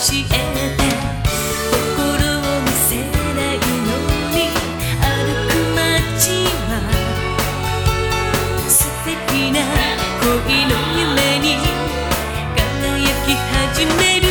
えて。心を見せないのに歩く街は素敵な恋の夢に輝き始める。